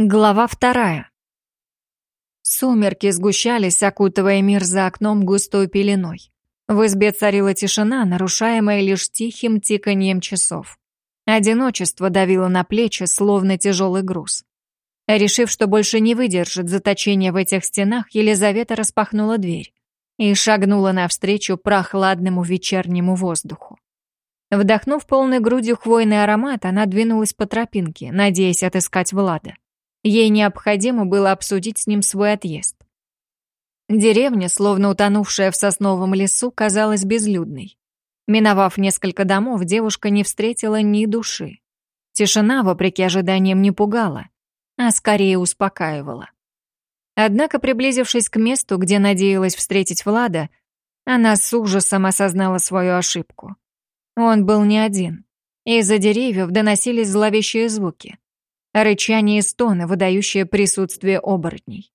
Глава вторая. Сумерки сгущались, окутывая мир за окном густой пеленой. В избе царила тишина, нарушаемая лишь тихим тиканьем часов. Одиночество давило на плечи, словно тяжелый груз. Решив, что больше не выдержит заточения в этих стенах, Елизавета распахнула дверь и шагнула навстречу прохладному вечернему воздуху. Вдохнув полной грудью хвойный аромат, она двинулась по тропинке, надеясь отыскать Влада. Ей необходимо было обсудить с ним свой отъезд. Деревня, словно утонувшая в сосновом лесу, казалась безлюдной. Миновав несколько домов, девушка не встретила ни души. Тишина, вопреки ожиданиям, не пугала, а скорее успокаивала. Однако, приблизившись к месту, где надеялась встретить Влада, она с ужасом осознала свою ошибку. Он был не один. Из-за деревьев доносились зловещие звуки рычание и стоны, выдающие присутствие оборотней.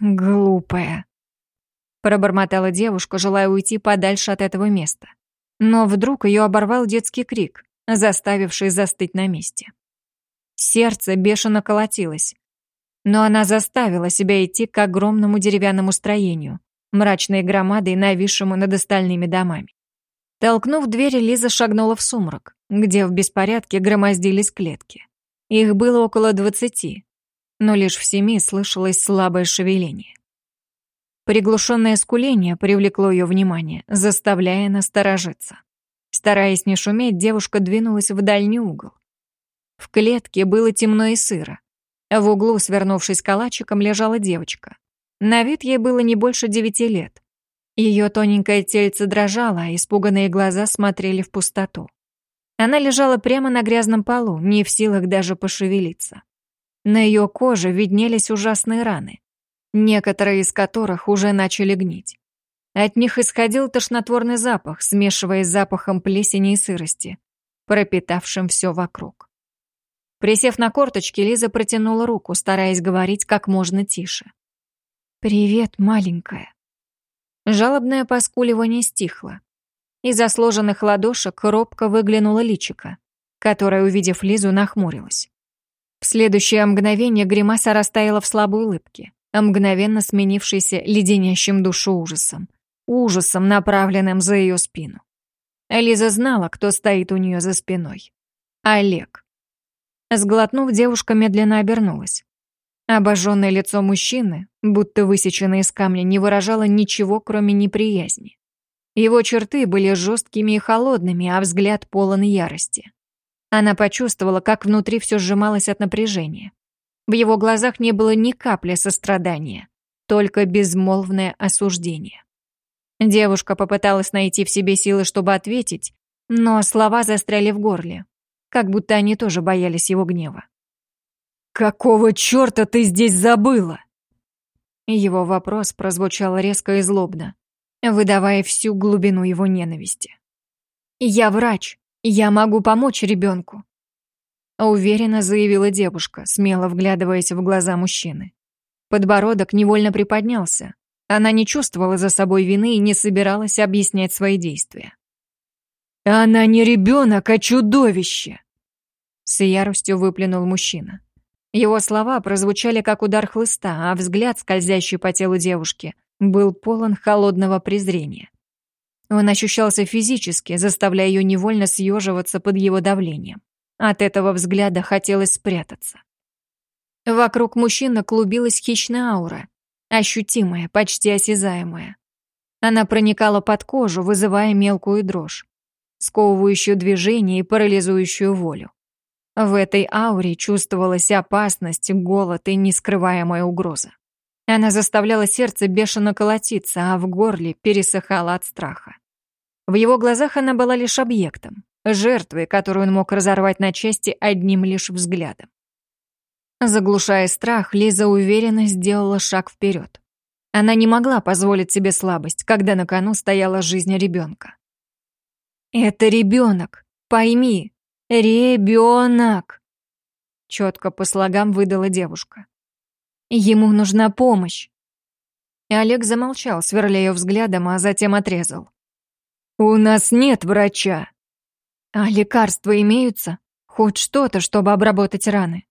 «Глупая», — пробормотала девушка, желая уйти подальше от этого места. Но вдруг ее оборвал детский крик, заставивший застыть на месте. Сердце бешено колотилось, но она заставила себя идти к огромному деревянному строению, мрачной громадой, нависшему над остальными домами. Толкнув дверь, Лиза шагнула в сумрак, где в беспорядке громоздились клетки. Их было около двадцати, но лишь в семи слышалось слабое шевеление. Приглушенное скуление привлекло ее внимание, заставляя насторожиться. Стараясь не шуметь, девушка двинулась в дальний угол. В клетке было темно и сыро. В углу, свернувшись калачиком, лежала девочка. На вид ей было не больше девяти лет. Ее тоненькое тельце дрожало, а испуганные глаза смотрели в пустоту. Она лежала прямо на грязном полу, не в силах даже пошевелиться. На ее коже виднелись ужасные раны, некоторые из которых уже начали гнить. От них исходил тошнотворный запах, смешиваясь с запахом плесени и сырости, пропитавшим все вокруг. Присев на корточки, Лиза протянула руку, стараясь говорить как можно тише. «Привет, маленькая». Жалобное поскуливание стихло. Из-за сложенных ладошек робко выглянула личика, которая, увидев Лизу, нахмурилась. В следующее мгновение гримаса растаяла в слабой улыбке, мгновенно сменившейся леденящим душу ужасом. Ужасом, направленным за ее спину. Лиза знала, кто стоит у нее за спиной. Олег. Сглотнув, девушка медленно обернулась. Обожженное лицо мужчины, будто высеченное из камня, не выражало ничего, кроме неприязни. Его черты были жесткими и холодными, а взгляд полон ярости. Она почувствовала, как внутри все сжималось от напряжения. В его глазах не было ни капли сострадания, только безмолвное осуждение. Девушка попыталась найти в себе силы, чтобы ответить, но слова застряли в горле, как будто они тоже боялись его гнева. «Какого черта ты здесь забыла?» Его вопрос прозвучал резко и злобно выдавая всю глубину его ненависти. «Я врач, я могу помочь ребенку», уверенно заявила девушка, смело вглядываясь в глаза мужчины. Подбородок невольно приподнялся. Она не чувствовала за собой вины и не собиралась объяснять свои действия. «Она не ребенок, а чудовище!» С яростью выплюнул мужчина. Его слова прозвучали как удар хлыста, а взгляд, скользящий по телу девушки, был полон холодного презрения. Он ощущался физически, заставляя ее невольно съеживаться под его давлением. От этого взгляда хотелось спрятаться. Вокруг мужчины клубилась хищная аура, ощутимая, почти осязаемая. Она проникала под кожу, вызывая мелкую дрожь, сковывающую движение и парализующую волю. В этой ауре чувствовалась опасность, голод и нескрываемая угроза. Она заставляла сердце бешено колотиться, а в горле пересыхало от страха. В его глазах она была лишь объектом, жертвой, которую он мог разорвать на части одним лишь взглядом. Заглушая страх, Лиза уверенно сделала шаг вперед. Она не могла позволить себе слабость, когда на кону стояла жизнь ребенка. «Это ребенок, пойми, ребенок!» Четко по слогам выдала девушка. Ему нужна помощь. И Олег замолчал, сверляя ее взглядом, а затем отрезал. «У нас нет врача». «А лекарства имеются? Хоть что-то, чтобы обработать раны?»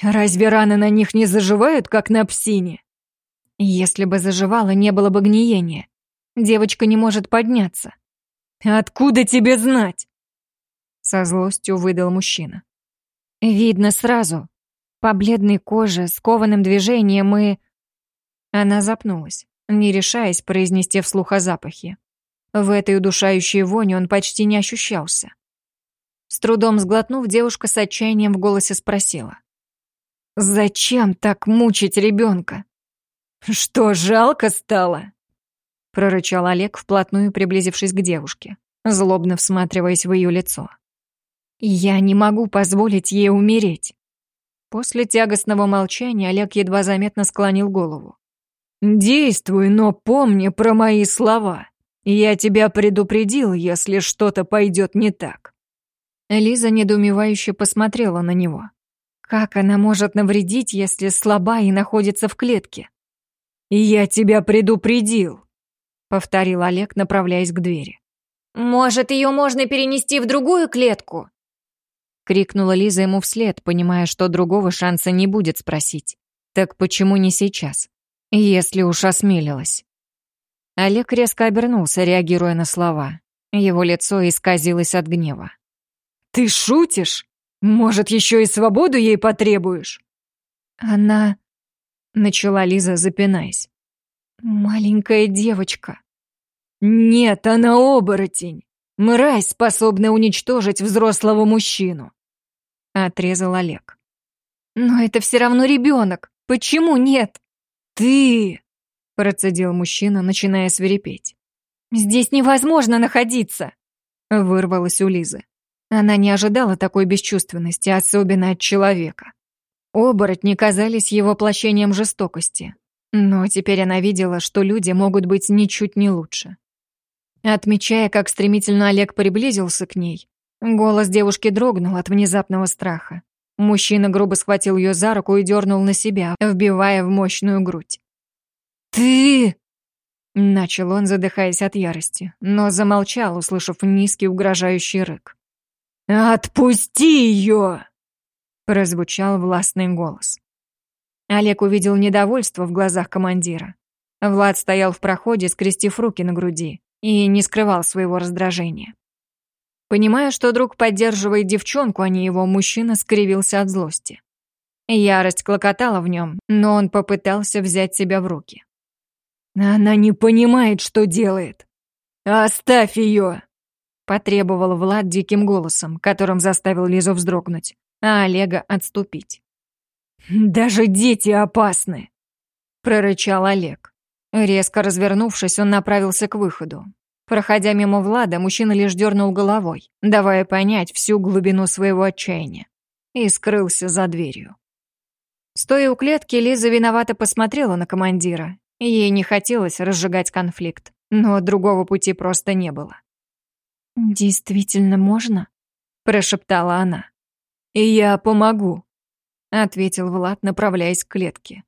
Разве раны на них не заживают, как на псине? Если бы заживало, не было бы гниения. Девочка не может подняться. Откуда тебе знать? Со злостью выдал мужчина. Видно сразу. По бледной коже, скованным движением и... Она запнулась, не решаясь произнести вслух о запахе. В этой удушающей воне он почти не ощущался. С трудом сглотнув, девушка с отчаянием в голосе спросила. «Зачем так мучить ребенка?» «Что, жалко стало?» прорычал Олег, вплотную приблизившись к девушке, злобно всматриваясь в ее лицо. «Я не могу позволить ей умереть». После тягостного молчания Олег едва заметно склонил голову. «Действуй, но помни про мои слова. Я тебя предупредил, если что-то пойдет не так». Лиза недоумевающе посмотрела на него. Как она может навредить, если слаба и находится в клетке? «Я тебя предупредил», — повторил Олег, направляясь к двери. «Может, ее можно перенести в другую клетку?» — крикнула Лиза ему вслед, понимая, что другого шанса не будет спросить. «Так почему не сейчас? Если уж осмелилась». Олег резко обернулся, реагируя на слова. Его лицо исказилось от гнева. «Ты шутишь? Может, еще и свободу ей потребуешь?» «Она...» Начала Лиза, запинаясь. «Маленькая девочка». «Нет, она оборотень. Мразь, способная уничтожить взрослого мужчину», — отрезал Олег. «Но это все равно ребенок. Почему нет?» «Ты...» — процедил мужчина, начиная свирепеть. «Здесь невозможно находиться!» — вырвалась у Лизы. Она не ожидала такой бесчувственности, особенно от человека. Оборотни казались его воплощением жестокости. Но теперь она видела, что люди могут быть ничуть не лучше. Отмечая, как стремительно Олег приблизился к ней, голос девушки дрогнул от внезапного страха. Мужчина грубо схватил ее за руку и дернул на себя, вбивая в мощную грудь. «Ты...» Начал он, задыхаясь от ярости, но замолчал, услышав низкий угрожающий рык. «Отпусти ее!» прозвучал властный голос. Олег увидел недовольство в глазах командира. Влад стоял в проходе, скрестив руки на груди, и не скрывал своего раздражения. Понимая, что друг поддерживает девчонку, а не его, мужчина скривился от злости. Ярость клокотала в нем, но он попытался взять себя в руки. «Она не понимает, что делает. Оставь ее!» Потребовал Влад диким голосом, которым заставил Лизу вздрогнуть а Олега отступить. «Даже дети опасны!» — прорычал Олег. Резко развернувшись, он направился к выходу. Проходя мимо Влада, мужчина лишь дернул головой, давая понять всю глубину своего отчаяния, и скрылся за дверью. Стоя у клетки, Лиза виновато посмотрела на командира. Ей не хотелось разжигать конфликт, но другого пути просто не было. «Действительно можно?» – прошептала она. «И я помогу», — ответил Влад, направляясь к клетке.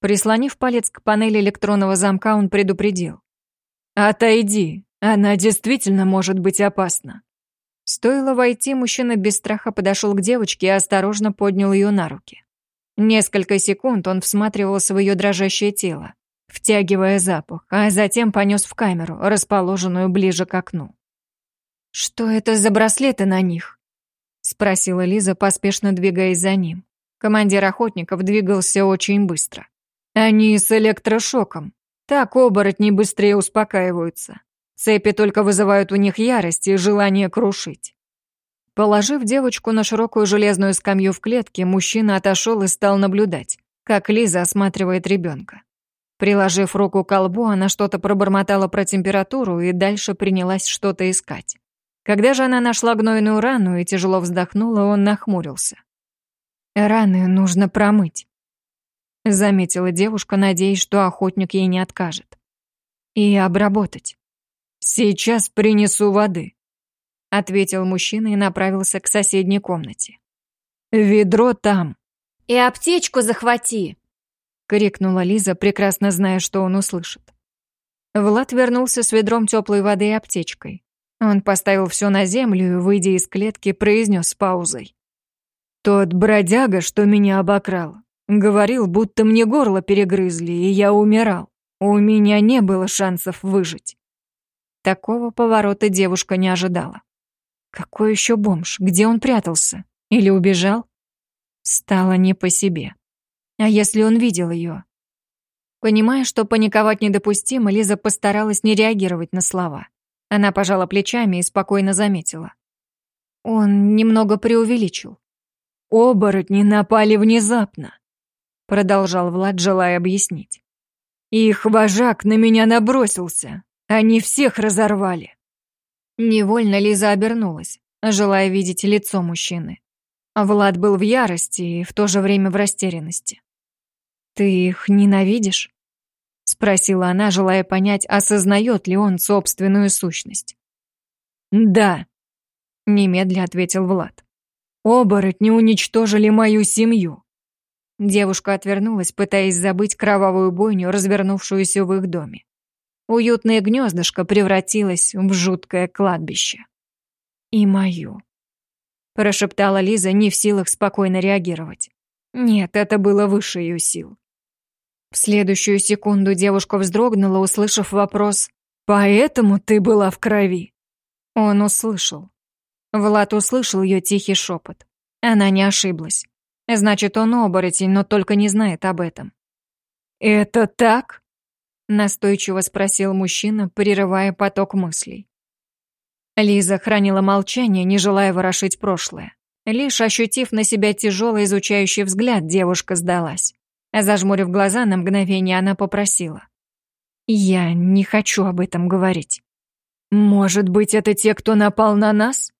Прислонив палец к панели электронного замка, он предупредил. «Отойди, она действительно может быть опасна». Стоило войти, мужчина без страха подошел к девочке и осторожно поднял ее на руки. Несколько секунд он всматривался в ее дрожащее тело, втягивая запах, а затем понес в камеру, расположенную ближе к окну. «Что это за браслеты на них?» спросила Лиза, поспешно двигаясь за ним. Командир охотников двигался очень быстро. Они с электрошоком. Так оборотни быстрее успокаиваются. Цепи только вызывают у них ярость и желание крушить. Положив девочку на широкую железную скамью в клетке, мужчина отошел и стал наблюдать, как Лиза осматривает ребенка. Приложив руку к колбу, она что-то пробормотала про температуру и дальше принялась что-то искать. Когда же она нашла гнойную рану и тяжело вздохнула, он нахмурился. «Раны нужно промыть», — заметила девушка, надеясь, что охотник ей не откажет. «И обработать». «Сейчас принесу воды», — ответил мужчина и направился к соседней комнате. «Ведро там». «И аптечку захвати», — крикнула Лиза, прекрасно зная, что он услышит. Влад вернулся с ведром теплой воды и аптечкой. Он поставил все на землю и, выйдя из клетки, произнес с паузой. Тот бродяга, что меня обокрал, говорил, будто мне горло перегрызли, и я умирал. У меня не было шансов выжить. Такого поворота девушка не ожидала. Какой еще бомж? Где он прятался? Или убежал? Стало не по себе. А если он видел ее? Понимая, что паниковать недопустимо, Лиза постаралась не реагировать на слова. Она пожала плечами и спокойно заметила. Он немного преувеличил. «Оборотни напали внезапно», — продолжал Влад, желая объяснить. «Их вожак на меня набросился. Они всех разорвали». Невольно Лиза обернулась, желая видеть лицо мужчины. Влад был в ярости и в то же время в растерянности. «Ты их ненавидишь?» — спросила она, желая понять, осознает ли он собственную сущность. «Да», — немедля ответил Влад. «Оборотни уничтожили мою семью». Девушка отвернулась, пытаясь забыть кровавую бойню, развернувшуюся в их доме. Уютное гнездышко превратилось в жуткое кладбище. «И мою», — прошептала Лиза, не в силах спокойно реагировать. Нет, это было выше ее сил. В следующую секунду девушка вздрогнула, услышав вопрос «Поэтому ты была в крови?» Он услышал. Влад услышал ее тихий шепот. Она не ошиблась. Значит, он оборотень, но только не знает об этом. «Это так?» Настойчиво спросил мужчина, прерывая поток мыслей. Лиза хранила молчание, не желая ворошить прошлое. Лишь ощутив на себя тяжелый изучающий взгляд, девушка сдалась. Зажмурив глаза, на мгновение она попросила. «Я не хочу об этом говорить». «Может быть, это те, кто напал на нас?»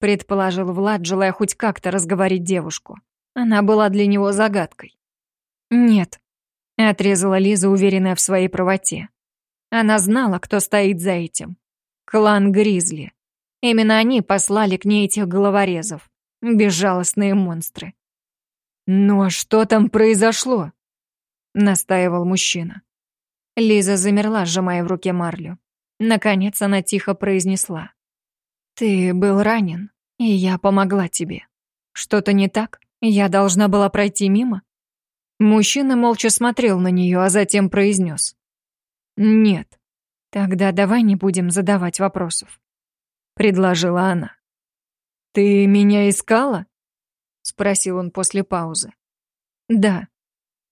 предположил Влад, желая хоть как-то разговорить девушку. Она была для него загадкой. «Нет», — отрезала Лиза, уверенная в своей правоте. Она знала, кто стоит за этим. Клан Гризли. Именно они послали к ней этих головорезов. Безжалостные монстры. «Но что там произошло?» — настаивал мужчина. Лиза замерла, сжимая в руке марлю. Наконец она тихо произнесла. «Ты был ранен, и я помогла тебе. Что-то не так? Я должна была пройти мимо?» Мужчина молча смотрел на нее, а затем произнес. «Нет, тогда давай не будем задавать вопросов», — предложила она. «Ты меня искала?» — спросил он после паузы. «Да».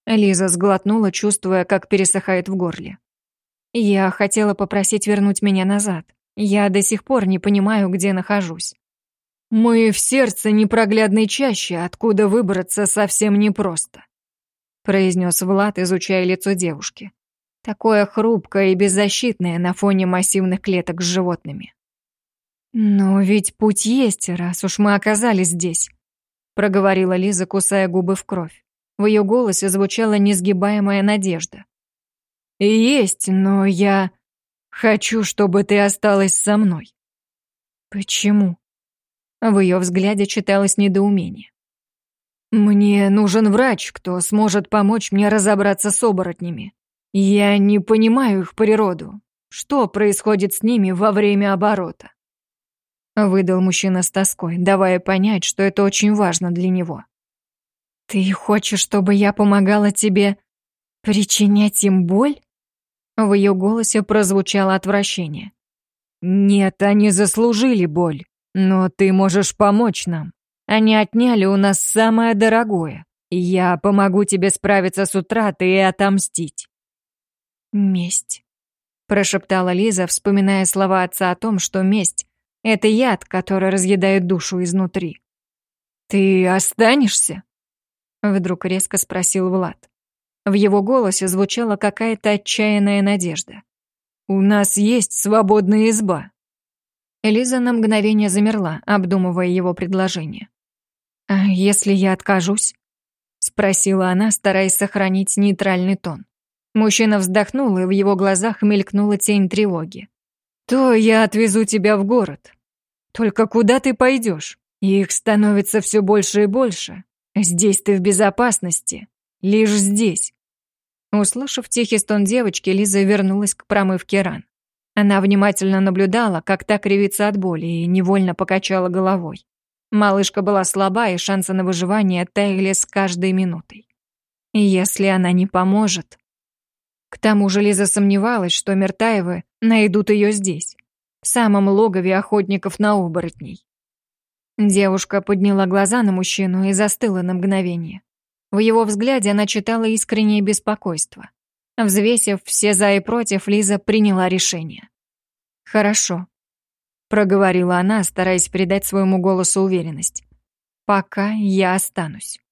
Лиза сглотнула, чувствуя, как пересыхает в горле. «Я хотела попросить вернуть меня назад. Я до сих пор не понимаю, где нахожусь». «Мы в сердце непроглядной чаще, откуда выбраться совсем непросто», произнес Влад, изучая лицо девушки. Такое хрупкое и беззащитное на фоне массивных клеток с животными. «Но ведь путь есть, раз уж мы оказались здесь», проговорила Лиза, кусая губы в кровь. В ее голосе звучала несгибаемая надежда. «Есть, но я хочу, чтобы ты осталась со мной». «Почему?» В ее взгляде читалось недоумение. «Мне нужен врач, кто сможет помочь мне разобраться с оборотнями. Я не понимаю их природу. Что происходит с ними во время оборота?» Выдал мужчина с тоской, давая понять, что это очень важно для него. «Ты хочешь, чтобы я помогала тебе причинять им боль?» В ее голосе прозвучало отвращение. «Нет, они заслужили боль, но ты можешь помочь нам. Они отняли у нас самое дорогое. Я помогу тебе справиться с утратой и отомстить». «Месть», — прошептала Лиза, вспоминая слова отца о том, что месть это яд, который разъедает душу изнутри. «Ты останешься?» Вдруг резко спросил Влад. В его голосе звучала какая-то отчаянная надежда. «У нас есть свободная изба». Элиза на мгновение замерла, обдумывая его предложение. «А если я откажусь?» Спросила она, стараясь сохранить нейтральный тон. Мужчина вздохнул, и в его глазах мелькнула тень тревоги то я отвезу тебя в город. Только куда ты пойдешь? Их становится все больше и больше. Здесь ты в безопасности. Лишь здесь. Услышав тихий стон девочки, Лиза вернулась к промывке ран. Она внимательно наблюдала, как та кривится от боли, и невольно покачала головой. Малышка была слаба, и шансы на выживание таяли с каждой минутой. Если она не поможет... К тому же Лиза сомневалась, что Мертаевы найдут ее здесь, в самом логове охотников на оборотней. Девушка подняла глаза на мужчину и застыла на мгновение. В его взгляде она читала искреннее беспокойство. Взвесив все за и против, Лиза приняла решение. «Хорошо», — проговорила она, стараясь придать своему голосу уверенность. «Пока я останусь».